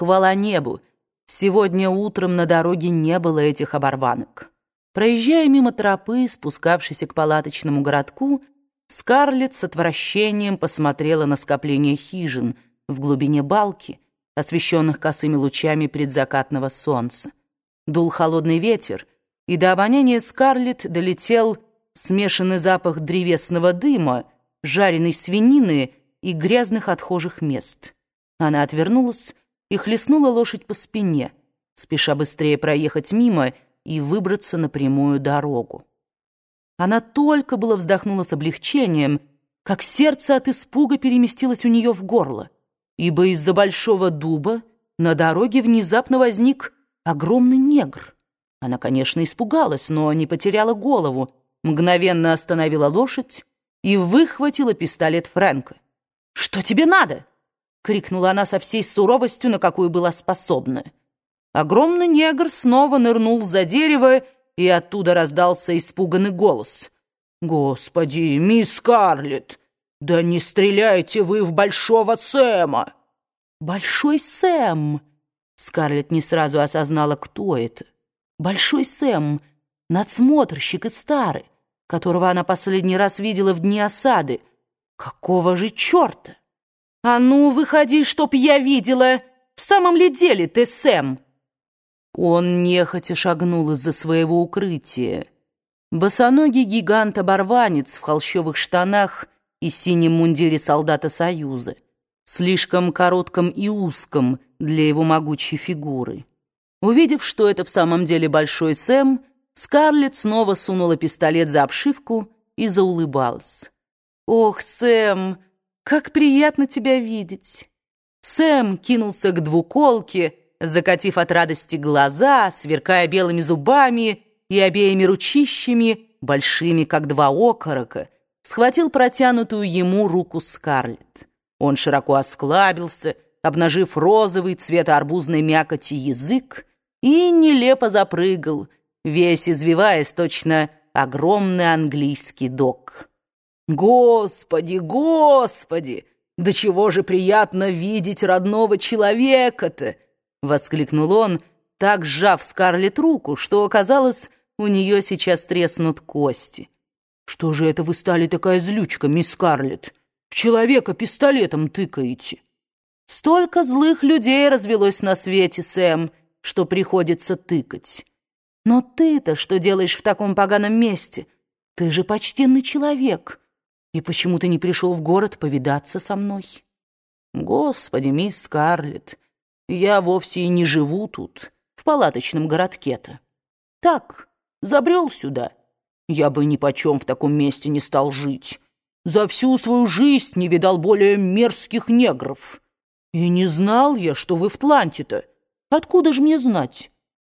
Хвала небу, сегодня утром на дороге не было этих оборванок. Проезжая мимо тропы, спускавшейся к палаточному городку, Скарлетт с отвращением посмотрела на скопление хижин в глубине балки, освещенных косыми лучами предзакатного солнца. Дул холодный ветер, и до обоняния Скарлетт долетел смешанный запах древесного дыма, жареной свинины и грязных отхожих мест. Она отвернулась и хлестнула лошадь по спине, спеша быстрее проехать мимо и выбраться на прямую дорогу. Она только было вздохнула с облегчением, как сердце от испуга переместилось у нее в горло, ибо из-за большого дуба на дороге внезапно возник огромный негр. Она, конечно, испугалась, но не потеряла голову, мгновенно остановила лошадь и выхватила пистолет Фрэнка. «Что тебе надо?» — крикнула она со всей суровостью, на какую была способна. Огромный негр снова нырнул за дерево и оттуда раздался испуганный голос. «Господи, мисс Карлетт, да не стреляйте вы в Большого Сэма!» «Большой Сэм!» Скарлетт не сразу осознала, кто это. «Большой Сэм, надсмотрщик и старый, которого она последний раз видела в дни осады. Какого же черта?» «А ну, выходи, чтоб я видела! В самом ли деле ты Сэм?» Он нехотя шагнул из-за своего укрытия. Босоногий гигант-оборванец в холщовых штанах и синем мундире солдата Союза, слишком коротком и узком для его могучей фигуры. Увидев, что это в самом деле Большой Сэм, Скарлетт снова сунула пистолет за обшивку и заулыбалась. «Ох, Сэм, как приятно тебя видеть!» Сэм кинулся к двуколке, закатив от радости глаза, сверкая белыми зубами и обеими ручищами, большими, как два окорока, схватил протянутую ему руку Скарлетт. Он широко осклабился, обнажив розовый цвет арбузной мякоти язык, и нелепо запрыгал, весь извиваясь точно огромный английский док. «Господи, господи! Да чего же приятно видеть родного человека-то!» — воскликнул он, так сжав Скарлетт руку, что, оказалось, у нее сейчас треснут кости. «Что же это вы стали такая злючка, мисс Скарлетт? В человека пистолетом тыкаете?» «Столько злых людей развелось на свете, Сэм, что приходится тыкать. Но ты-то что делаешь в таком поганом месте? Ты же почтенный человек. И почему ты не пришел в город повидаться со мной?» «Господи, мисс Скарлетт!» Я вовсе и не живу тут, в палаточном городке-то. Так, забрел сюда. Я бы ни почем в таком месте не стал жить. За всю свою жизнь не видал более мерзких негров. И не знал я, что вы в Тланте-то. Откуда же мне знать?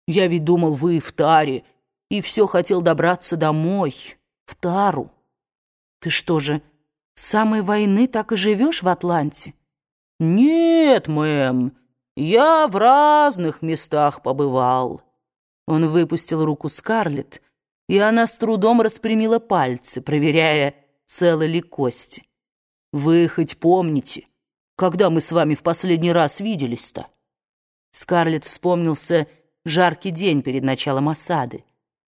Я ведь думал, вы в Таре, и все хотел добраться домой, в Тару. Ты что же, с самой войны так и живешь в Атланте? Нет, мэм, я в разных местах побывал. Он выпустил руку Скарлетт, и она с трудом распрямила пальцы, проверяя, целы ли кости. Вы хоть помните, когда мы с вами в последний раз виделись-то? Скарлетт вспомнился жаркий день перед началом осады.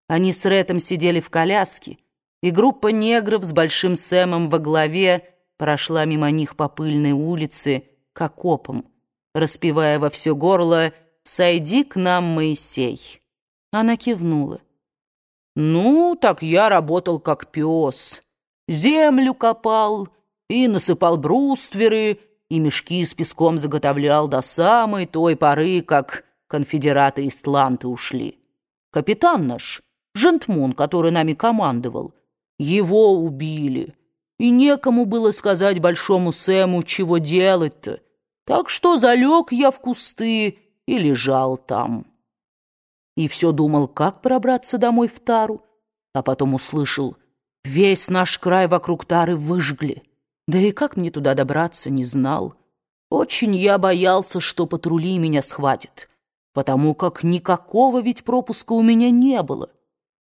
Они с Рэтом сидели в коляске, и группа негров с Большим Сэмом во главе прошла мимо них по пыльной улице к окопам распевая во все горло «Сойди к нам, Моисей». Она кивнула. «Ну, так я работал как пес. Землю копал и насыпал брустверы, и мешки с песком заготовлял до самой той поры, как конфедераты из Тланты ушли. Капитан наш, Жентмун, который нами командовал, его убили, и некому было сказать Большому Сэму, чего делать-то, так что залег я в кусты и лежал там. И все думал, как пробраться домой в Тару, а потом услышал, весь наш край вокруг Тары выжгли. Да и как мне туда добраться, не знал. Очень я боялся, что патрули меня схватят, потому как никакого ведь пропуска у меня не было.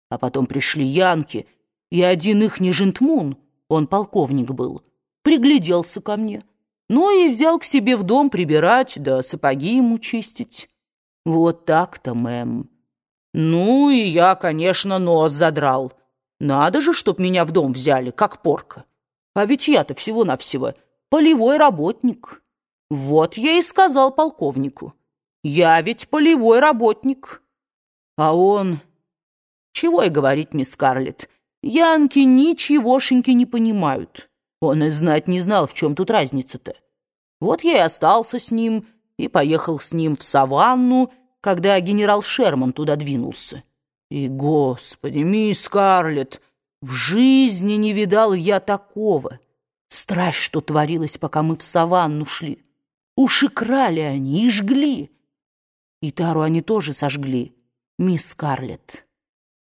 А потом пришли янки, и один их не жентмун, он полковник был, пригляделся ко мне — Ну и взял к себе в дом прибирать, да сапоги ему чистить. Вот так-то, мэм. Ну и я, конечно, нос задрал. Надо же, чтоб меня в дом взяли, как порка. А ведь я-то всего-навсего полевой работник. Вот я и сказал полковнику. Я ведь полевой работник. А он... Чего и говорить, мисс Скарлетт, янки ничегошеньки не понимают. Он и знать не знал, в чем тут разница-то. Вот я и остался с ним, и поехал с ним в саванну, когда генерал Шерман туда двинулся. И, господи, мисс Скарлетт, в жизни не видал я такого. Страсть, что творилось, пока мы в саванну шли. Уши крали они и жгли. И тару они тоже сожгли, мисс Скарлетт.